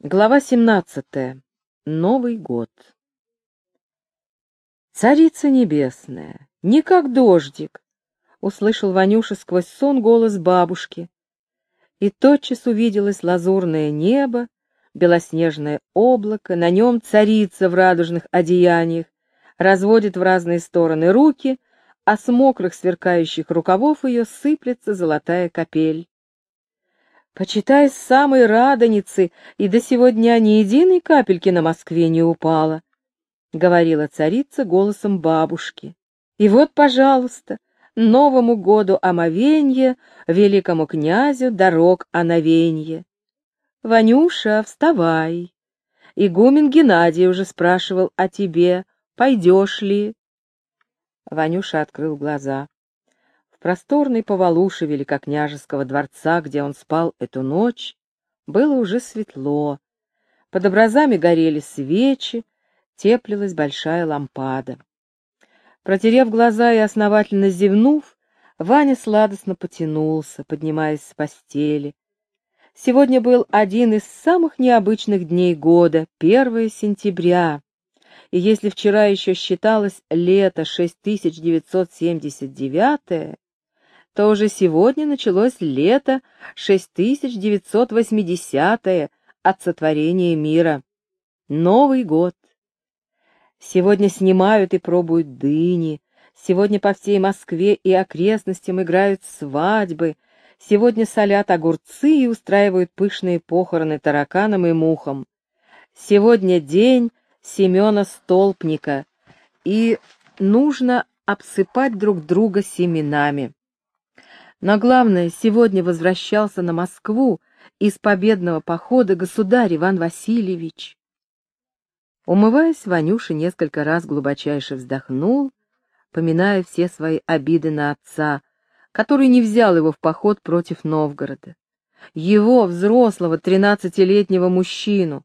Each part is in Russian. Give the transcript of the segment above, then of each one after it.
Глава 17. Новый год. «Царица небесная, не как дождик!» — услышал Ванюша сквозь сон голос бабушки. И тотчас увиделось лазурное небо, белоснежное облако, на нем царица в радужных одеяниях, разводит в разные стороны руки, а с мокрых сверкающих рукавов ее сыплется золотая капель. Почитай, с самой радоницы, и до сегодня ни единой капельки на Москве не упало, — говорила царица голосом бабушки. И вот, пожалуйста, Новому году омовенье, великому князю дорог омовенье. Ванюша, вставай. Игумен Геннадий уже спрашивал о тебе, пойдешь ли? Ванюша открыл глаза просторной повалуше великокняжеского дворца, где он спал эту ночь, было уже светло. Под образами горели свечи, теплилась большая лампада. Протерев глаза и основательно зевнув, Ваня сладостно потянулся, поднимаясь с постели. Сегодня был один из самых необычных дней года, 1 сентября. И если вчера еще считалось лето 6979, то уже сегодня началось лето 6980-е от сотворения мира. Новый год. Сегодня снимают и пробуют дыни, сегодня по всей Москве и окрестностям играют свадьбы, сегодня солят огурцы и устраивают пышные похороны тараканам и мухам. Сегодня день Семена Столпника, и нужно обсыпать друг друга семенами. Но главное, сегодня возвращался на Москву из победного похода государь Иван Васильевич. Умываясь, Ванюша несколько раз глубочайше вздохнул, поминая все свои обиды на отца, который не взял его в поход против Новгорода. Его, взрослого, тринадцатилетнего мужчину.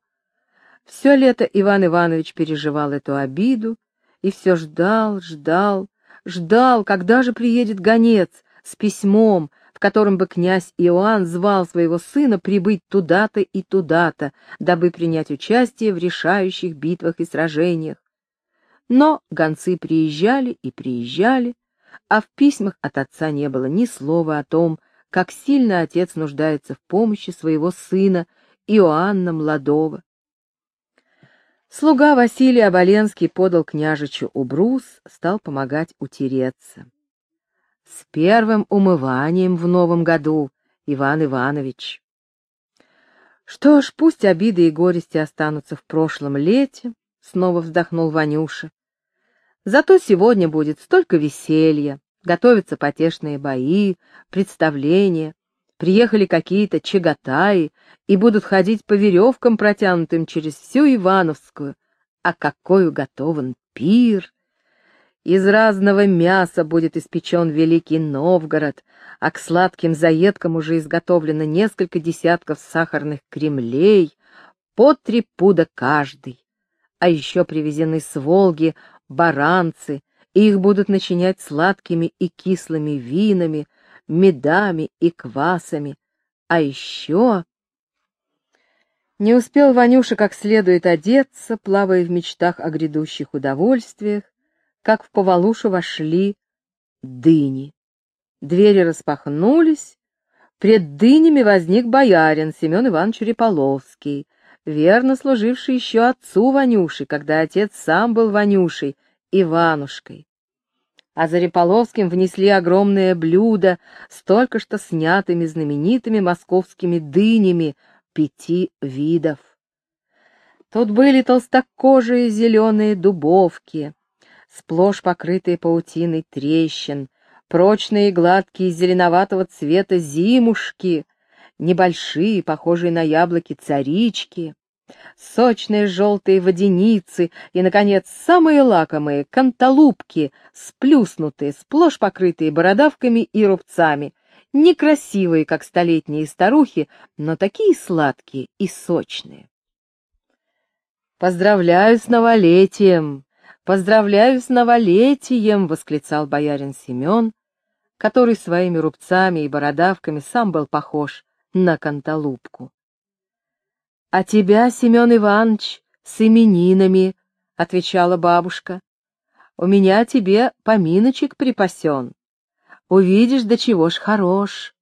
Все лето Иван Иванович переживал эту обиду и все ждал, ждал, ждал, когда же приедет гонец, с письмом, в котором бы князь Иоанн звал своего сына прибыть туда-то и туда-то, дабы принять участие в решающих битвах и сражениях. Но гонцы приезжали и приезжали, а в письмах от отца не было ни слова о том, как сильно отец нуждается в помощи своего сына Иоанна Младова. Слуга Василий Оболенский подал княжичу убрус, стал помогать утереться. С первым умыванием в новом году, Иван Иванович. Что ж, пусть обиды и горести останутся в прошлом лете, снова вздохнул Ванюша. Зато сегодня будет столько веселья, готовятся потешные бои, представления, приехали какие-то чагатаи и будут ходить по веревкам, протянутым через всю Ивановскую. А какой уготован пир! Из разного мяса будет испечен Великий Новгород, а к сладким заедкам уже изготовлено несколько десятков сахарных кремлей, по три пуда каждый. А еще привезены с Волги баранцы, и их будут начинять сладкими и кислыми винами, медами и квасами. А еще... Не успел Ванюша как следует одеться, плавая в мечтах о грядущих удовольствиях, как в повалушу вошли дыни. Двери распахнулись, пред дынями возник боярин Семен Иванович Реполовский, верно служивший еще отцу Ванюши, когда отец сам был Ванюшей, Иванушкой. А за Реполовским внесли огромное блюдо с только что снятыми знаменитыми московскими дынями пяти видов. Тут были толстокожие зеленые дубовки, сплошь покрытые паутиной трещин, прочные и гладкие зеленоватого цвета зимушки, небольшие, похожие на яблоки царички, сочные желтые водяницы и, наконец, самые лакомые канталупки, сплюснутые, сплошь покрытые бородавками и рубцами, некрасивые, как столетние старухи, но такие сладкие и сочные. «Поздравляю с новолетием!» «Поздравляю с новолетием!» — восклицал боярин Семен, который своими рубцами и бородавками сам был похож на канталупку. — А тебя, Семен Иванович, с именинами, — отвечала бабушка. — У меня тебе поминочек припасен. Увидишь, до чего ж хорош.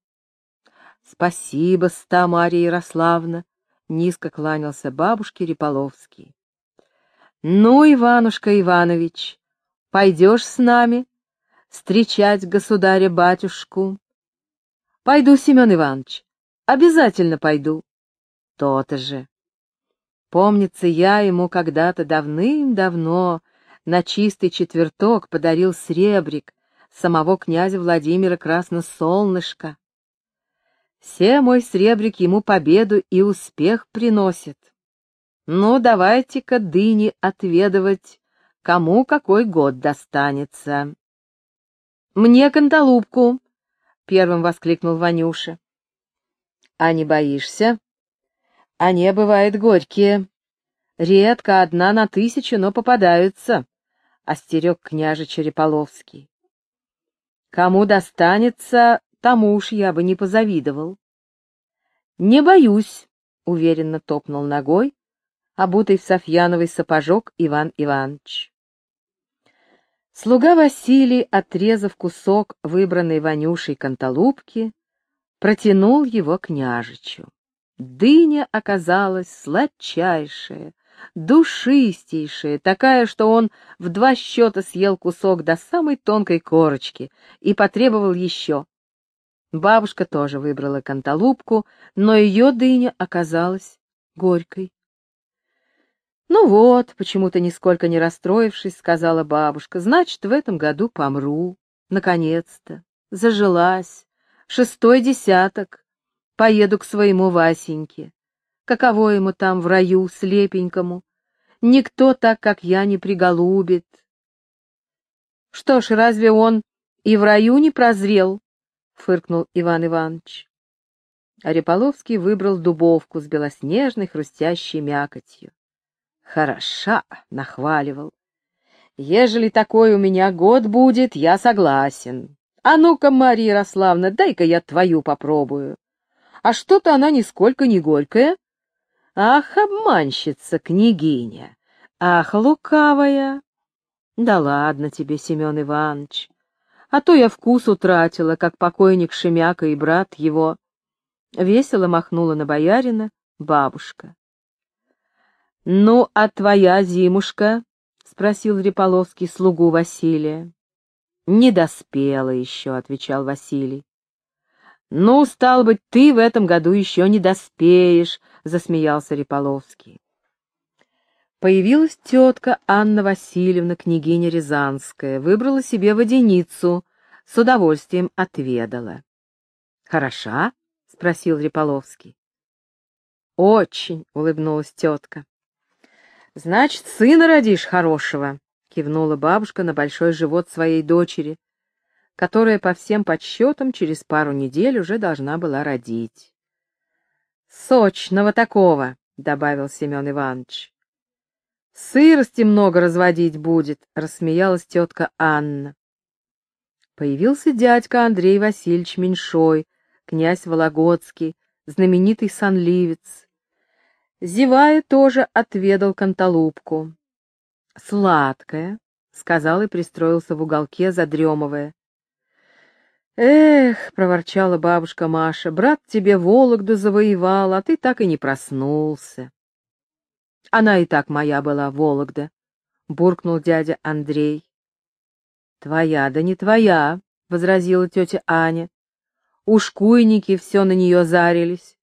— Спасибо, ста Марья Ярославна, — низко кланялся бабушке Реполовский. — Ну, Иванушка Иванович, пойдешь с нами встречать государя-батюшку? — Пойду, Семен Иванович, обязательно пойду. — То-то же. Помнится, я ему когда-то давным-давно на чистый четверток подарил сребрик самого князя Владимира Красносолнышка. Все мой сребрик ему победу и успех приносит. Ну, давайте-ка дыни отведывать, кому какой год достанется. «Мне канталупку!» — первым воскликнул Ванюша. «А не боишься?» «Они бывают горькие. Редко одна на тысячу, но попадаются», — остерег княже Череполовский. «Кому достанется, тому уж я бы не позавидовал». «Не боюсь», — уверенно топнул ногой, обутый в Софьяновый сапожок Иван Иванович. Слуга Василий, отрезав кусок выбранной Ванюшей канталупки, протянул его княжичу. Дыня оказалась сладчайшая, душистейшая, такая, что он в два счета съел кусок до самой тонкой корочки и потребовал еще. Бабушка тоже выбрала канталупку, но ее дыня оказалась горькой. «Ну вот», — почему-то нисколько не расстроившись, сказала бабушка, — «значит, в этом году помру. Наконец-то. Зажилась. Шестой десяток. Поеду к своему Васеньке. Каково ему там в раю слепенькому? Никто так, как я, не приголубит». «Что ж, разве он и в раю не прозрел?» — фыркнул Иван Иванович. А Реполовский выбрал дубовку с белоснежной хрустящей мякотью. Хороша, нахваливал. Ежели такой у меня год будет, я согласен. А ну-ка, Марья Ярославна, дай-ка я твою попробую. А что-то она нисколько не горькая. Ах, обманщица, княгиня! Ах, лукавая! Да ладно тебе, Семен Иванович. А то я вкус утратила, как покойник Шемяка и брат его. Весело махнула на боярина бабушка. «Ну, а твоя зимушка?» — спросил Реполовский слугу Василия. «Не доспела еще», — отвечал Василий. «Ну, стал быть, ты в этом году еще не доспеешь», — засмеялся Реполовский. Появилась тетка Анна Васильевна, княгиня Рязанская, выбрала себе водяницу, с удовольствием отведала. «Хороша?» — спросил Реполовский. «Очень», — улыбнулась тетка. Значит, сына родишь хорошего, кивнула бабушка на большой живот своей дочери, которая по всем подсчетам через пару недель уже должна была родить. Сочного такого, добавил Семен Иванович. Сырости много разводить будет, рассмеялась тетка Анна. Появился дядька Андрей Васильевич Меньшой, князь Вологодский, знаменитый сонливец, Зевая тоже отведал канталупку. «Сладкая», — сказал и пристроился в уголке, задремывая. «Эх», — проворчала бабушка Маша, — «брат тебе Вологду завоевал, а ты так и не проснулся». «Она и так моя была, Вологда», — буркнул дядя Андрей. «Твоя, да не твоя», — возразила тетя Аня. «Ушкуйники все на нее зарились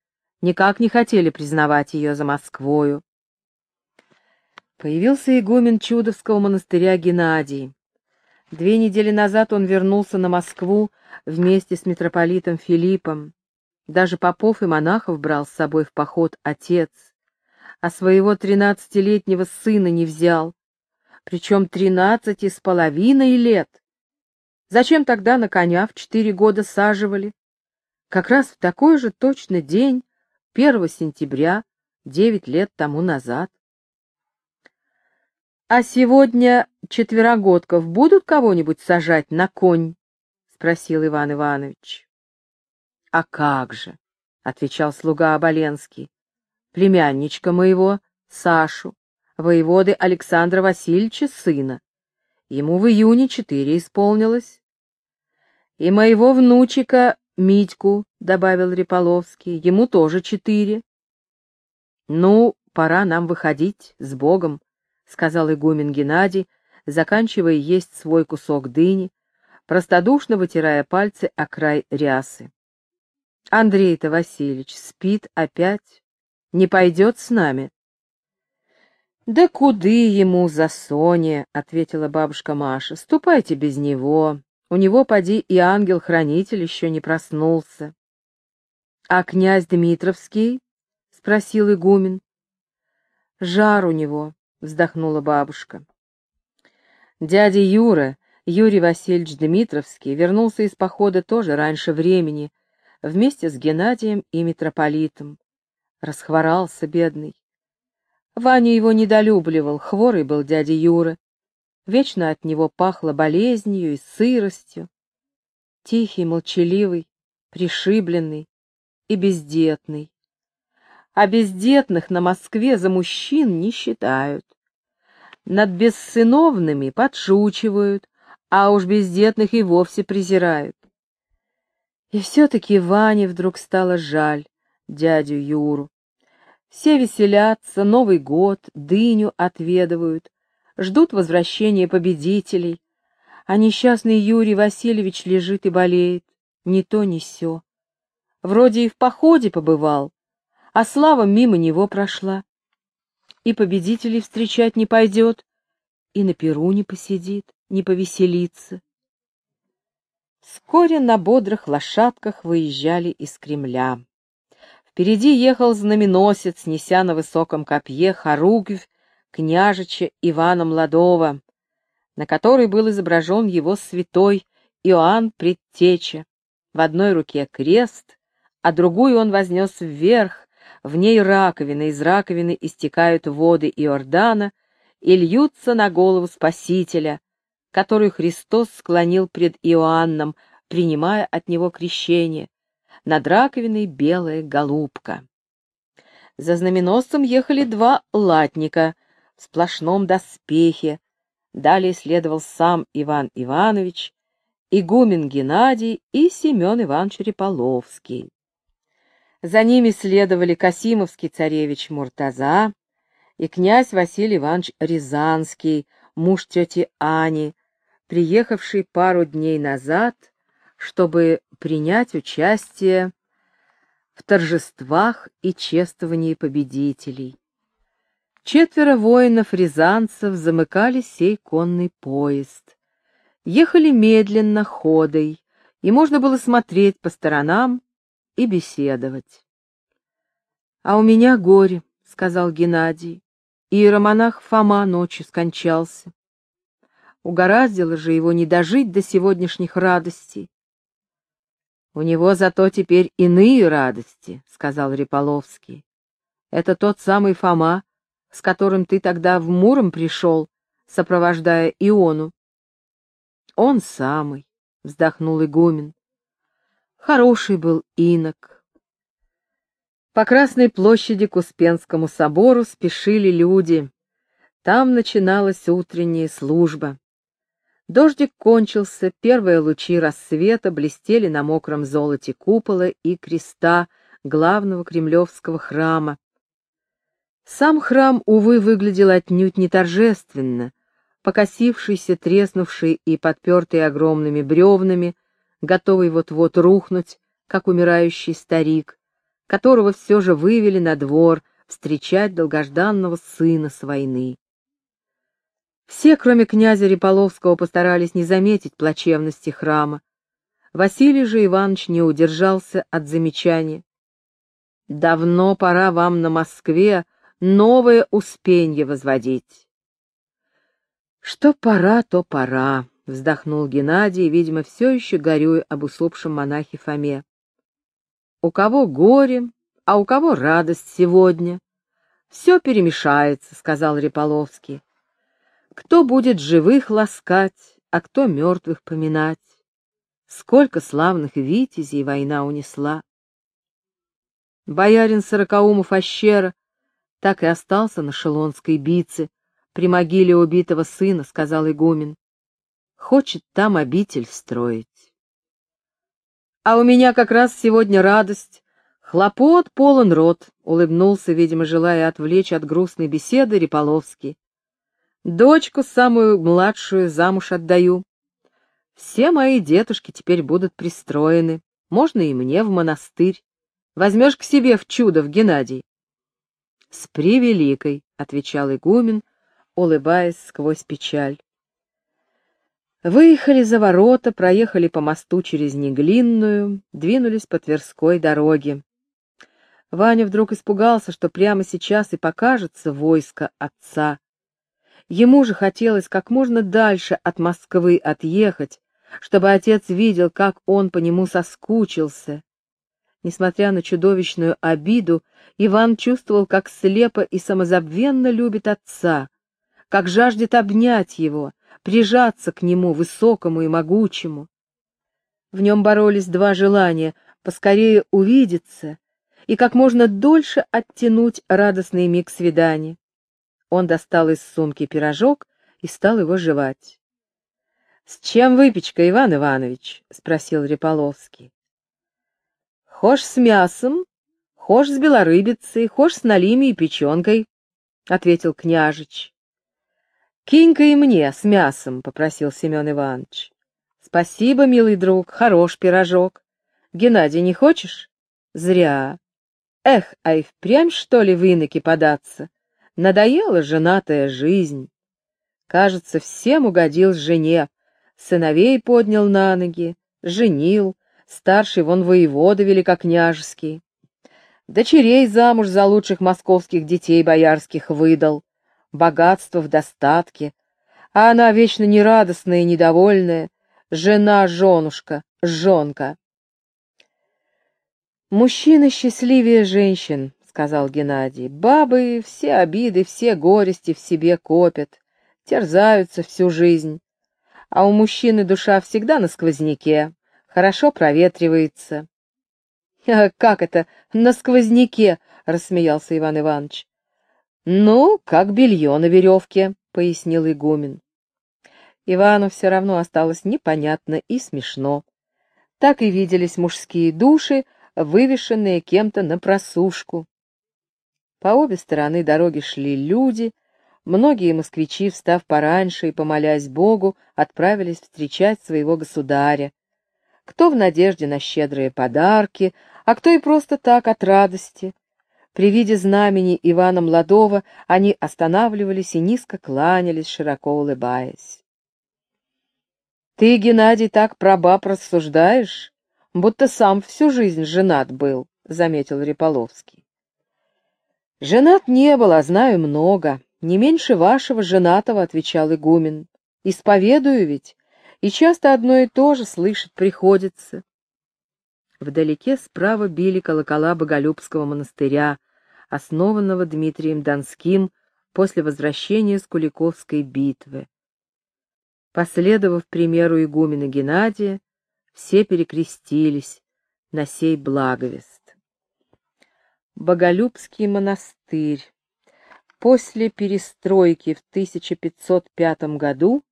никак не хотели признавать ее за Москвою. Появился игумен Чудовского монастыря Геннадий. Две недели назад он вернулся на Москву вместе с митрополитом Филиппом. Даже попов и монахов брал с собой в поход отец, а своего тринадцатилетнего сына не взял, причем тринадцати с половиной лет. Зачем тогда на коня в четыре года саживали? Как раз в такой же точно день 1 сентября, девять лет тому назад. «А сегодня четверогодков будут кого-нибудь сажать на конь?» — спросил Иван Иванович. «А как же!» — отвечал слуга Оболенский. племянничка моего, Сашу, воеводы Александра Васильевича, сына. Ему в июне четыре исполнилось. И моего внучика Митьку, — добавил Реполовский, — ему тоже четыре. Ну, пора нам выходить, с Богом, — сказал игумен Геннадий, заканчивая есть свой кусок дыни, простодушно вытирая пальцы о край рясы. Андрей-то Васильевич спит опять, не пойдет с нами. «Да куды ему за Соня?» — ответила бабушка Маша. «Ступайте без него. У него, поди, и ангел-хранитель еще не проснулся». «А князь Дмитровский?» — спросил игумен. «Жар у него», — вздохнула бабушка. Дядя Юра, Юрий Васильевич Дмитровский, вернулся из похода тоже раньше времени, вместе с Геннадием и митрополитом. Расхворался бедный. Ваня его недолюбливал, хворый был дядя Юра. Вечно от него пахло болезнью и сыростью. Тихий, молчаливый, пришибленный и бездетный. А бездетных на Москве за мужчин не считают. Над бессыновными подшучивают, а уж бездетных и вовсе презирают. И все-таки Ване вдруг стало жаль дядю Юру. Все веселятся, Новый год, дыню отведывают, ждут возвращения победителей, а несчастный Юрий Васильевич лежит и болеет, ни то, ни сё. Вроде и в походе побывал, а слава мимо него прошла. И победителей встречать не пойдет, и на перу не посидит, не повеселится. Вскоре на бодрых лошадках выезжали из Кремля. Впереди ехал знаменосец, неся на высоком копье хоругвь княжича Ивана Младова, на которой был изображен его святой Иоанн Предтеча. В одной руке крест, а другую он вознес вверх, в ней раковина, из раковины истекают воды Иордана и льются на голову Спасителя, который Христос склонил пред Иоанном, принимая от него крещение, над раковиной белая голубка. За знаменосцем ехали два латника сплошном доспехе. Далее следовал сам Иван Иванович, игумен Геннадий и Семен Иванович Реполовский. За ними следовали Касимовский царевич Муртаза и князь Василий Иванович Рязанский, муж тети Ани, приехавший пару дней назад чтобы принять участие в торжествах и чествовании победителей. Четверо воинов-рязанцев замыкали сей конный поезд. Ехали медленно, ходой, и можно было смотреть по сторонам и беседовать. — А у меня горе, — сказал Геннадий, — иеромонах Фома ночью скончался. Угораздило же его не дожить до сегодняшних радостей. — У него зато теперь иные радости, — сказал Реполовский. — Это тот самый Фома, с которым ты тогда в Муром пришел, сопровождая Иону. — Он самый, — вздохнул игумен. Хороший был инок. По Красной площади к Успенскому собору спешили люди. Там начиналась утренняя служба. Дождик кончился, первые лучи рассвета блестели на мокром золоте купола и креста главного кремлевского храма. Сам храм, увы, выглядел отнюдь не торжественно, покосившийся, треснувший и подпертый огромными бревнами, готовый вот-вот рухнуть, как умирающий старик, которого все же вывели на двор встречать долгожданного сына с войны. Все, кроме князя Реполовского, постарались не заметить плачевности храма. Василий же Иванович не удержался от замечания. «Давно пора вам на Москве новое успенье возводить». «Что пора, то пора», — вздохнул Геннадий, видимо, все еще горюя об усопшем монахе Фоме. «У кого горе, а у кого радость сегодня?» «Все перемешается», — сказал Реполовский. Кто будет живых ласкать, а кто мертвых поминать? Сколько славных витязей война унесла! Боярин Сорокаумов Ощера так и остался на Шелонской бице, при могиле убитого сына, — сказал игумен. Хочет там обитель строить. А у меня как раз сегодня радость. Хлопот полон рот, — улыбнулся, видимо, желая отвлечь от грустной беседы Реполовский. Дочку самую младшую замуж отдаю. Все мои детушки теперь будут пристроены. Можно и мне в монастырь. Возьмешь к себе в чудо в Геннадий. — С превеликой, — отвечал игумен, улыбаясь сквозь печаль. Выехали за ворота, проехали по мосту через Неглинную, двинулись по Тверской дороге. Ваня вдруг испугался, что прямо сейчас и покажется войско отца. Ему же хотелось как можно дальше от Москвы отъехать, чтобы отец видел, как он по нему соскучился. Несмотря на чудовищную обиду, Иван чувствовал, как слепо и самозабвенно любит отца, как жаждет обнять его, прижаться к нему, высокому и могучему. В нем боролись два желания — поскорее увидеться и как можно дольше оттянуть радостный миг свидания. Он достал из сумки пирожок и стал его жевать. — С чем выпечка, Иван Иванович? — спросил Реполовский. — Хошь с мясом, хошь с белорыбицей, хошь с налими и печенкой, — ответил княжич. — Кинь-ка и мне с мясом, — попросил Семен Иванович. — Спасибо, милый друг, хорош пирожок. Геннадий, не хочешь? — Зря. Эх, а и впрямь, что ли, в иноки податься? Надоела женатая жизнь. Кажется, всем угодил жене. Сыновей поднял на ноги, женил, старший вон воевода великокняжеский. Дочерей замуж за лучших московских детей боярских выдал. Богатство в достатке. А она вечно нерадостная и недовольная. Жена-женушка, жонка. Мужчины счастливее женщин, — сказал Геннадий. «Бабы все обиды, все горести в себе копят, терзаются всю жизнь. А у мужчины душа всегда на сквозняке, хорошо проветривается». «А как это на сквозняке?» — рассмеялся Иван Иванович. «Ну, как белье на веревке», — пояснил игумен. Ивану все равно осталось непонятно и смешно. Так и виделись мужские души, вывешенные кем-то на просушку. По обе стороны дороги шли люди, многие москвичи, встав пораньше и помолясь Богу, отправились встречать своего государя. Кто в надежде на щедрые подарки, а кто и просто так от радости. При виде знамени Ивана Младова они останавливались и низко кланялись, широко улыбаясь. «Ты, Геннадий, так про баб рассуждаешь, будто сам всю жизнь женат был», — заметил Реполовский. «Женат не был, а знаю много. Не меньше вашего женатого», — отвечал игумен. «Исповедую ведь, и часто одно и то же слышать приходится». Вдалеке справа били колокола Боголюбского монастыря, основанного Дмитрием Донским после возвращения с Куликовской битвы. Последовав примеру игумена Геннадия, все перекрестились на сей благовест. Боголюбский монастырь. После перестройки в 1505 году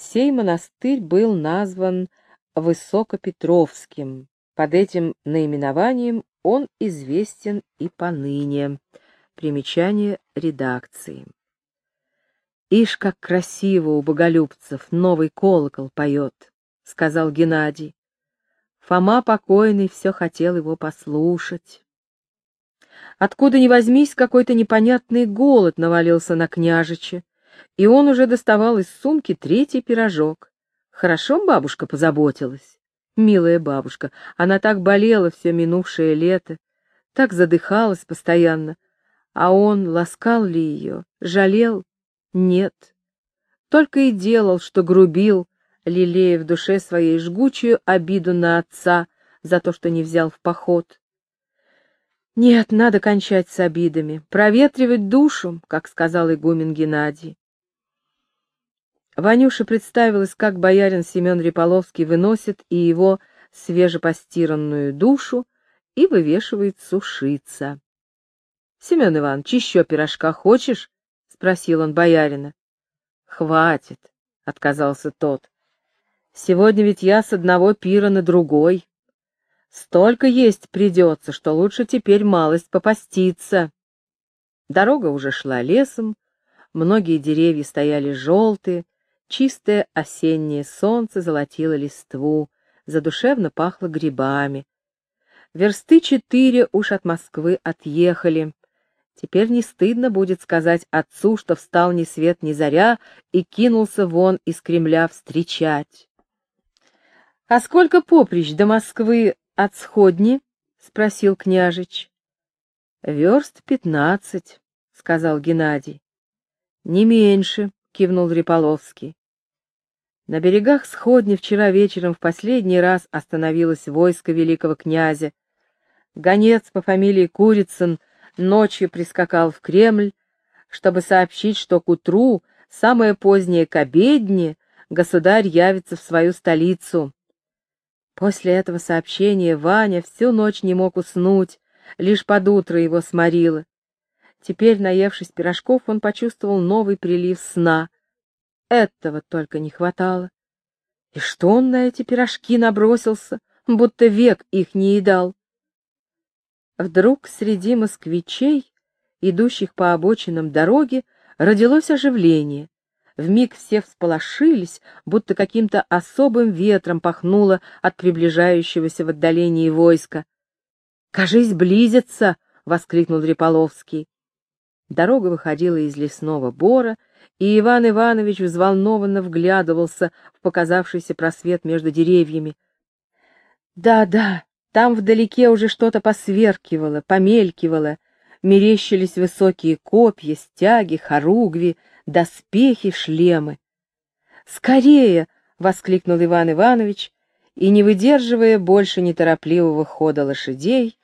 сей монастырь был назван Высокопетровским. Под этим наименованием он известен и поныне. Примечание редакции. «Ишь, как красиво у боголюбцев новый колокол поет», — сказал Геннадий. Фома покойный все хотел его послушать. Откуда ни возьмись, какой-то непонятный голод навалился на княжича, и он уже доставал из сумки третий пирожок. Хорошо бабушка позаботилась. Милая бабушка, она так болела все минувшее лето, так задыхалась постоянно. А он ласкал ли ее, жалел? Нет. Только и делал, что грубил, лелея в душе своей жгучую обиду на отца за то, что не взял в поход. Нет, надо кончать с обидами, проветривать душу, как сказал игумен Геннадий. Ванюше представилось, как боярин Семен Реполовский выносит и его свежепостиранную душу и вывешивает сушиться. Семен Иванович, еще пирожка хочешь? — спросил он боярина. — Хватит, — отказался тот. — Сегодня ведь я с одного пира на другой. Столько есть придется, что лучше теперь малость попаститься. Дорога уже шла лесом, многие деревья стояли желтые, чистое осеннее солнце золотило листву, задушевно пахло грибами. Версты четыре уж от Москвы отъехали. Теперь не стыдно будет сказать отцу, что встал ни свет ни заря и кинулся вон из Кремля встречать. — А сколько поприщ до Москвы от сходни? — спросил княжич. — Верст пятнадцать, — сказал Геннадий. — Не меньше, — кивнул Реполовский. На берегах сходни вчера вечером в последний раз остановилось войско великого князя. Гонец по фамилии Курицын ночью прискакал в Кремль, чтобы сообщить, что к утру, самое позднее к обедне, государь явится в свою столицу. После этого сообщения Ваня всю ночь не мог уснуть, лишь под утро его сморило. Теперь, наевшись пирожков, он почувствовал новый прилив сна — этого только не хватало. И что он на эти пирожки набросился, будто век их не едал? Вдруг среди москвичей, идущих по обочинам дороги, родилось оживление. Вмиг все всполошились, будто каким-то особым ветром пахнуло от приближающегося в отдалении войска. «Кажись, близится!» — воскликнул Реполовский. Дорога выходила из лесного бора, и Иван Иванович взволнованно вглядывался в показавшийся просвет между деревьями. Да, да, там вдалеке уже что-то посверкивало, помелькивало, мерещились высокие копья, стяги, хоругви, доспехи, шлемы. «Скорее!» — воскликнул Иван Иванович, и, не выдерживая больше неторопливого хода лошадей,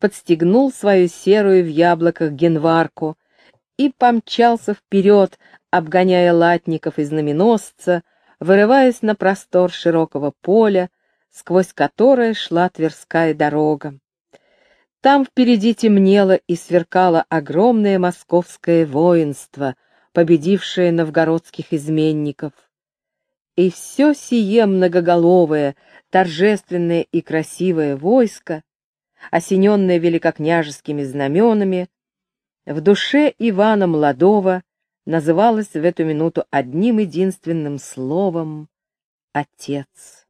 подстегнул свою серую в яблоках генварку и помчался вперед, обгоняя латников и знаменосца, вырываясь на простор широкого поля, сквозь которое шла Тверская дорога. Там впереди темнело и сверкало огромное московское воинство, победившее новгородских изменников. И все сие многоголовое, торжественное и красивое войско, осененное великокняжескими знаменами, в душе Ивана Младова называлось в эту минуту одним единственным словом «Отец».